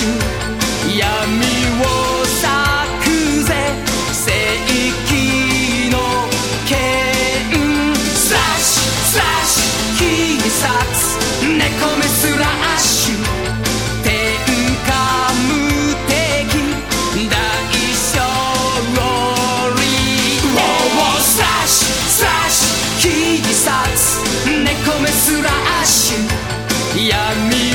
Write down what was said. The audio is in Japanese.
し闇を裂くぜ。正義の剣。スラッシュスラッシュ猫目スラッシュ。天下無敵。大勝利ウォーウォースラッシュスラッシュ猫スラッシュ。闇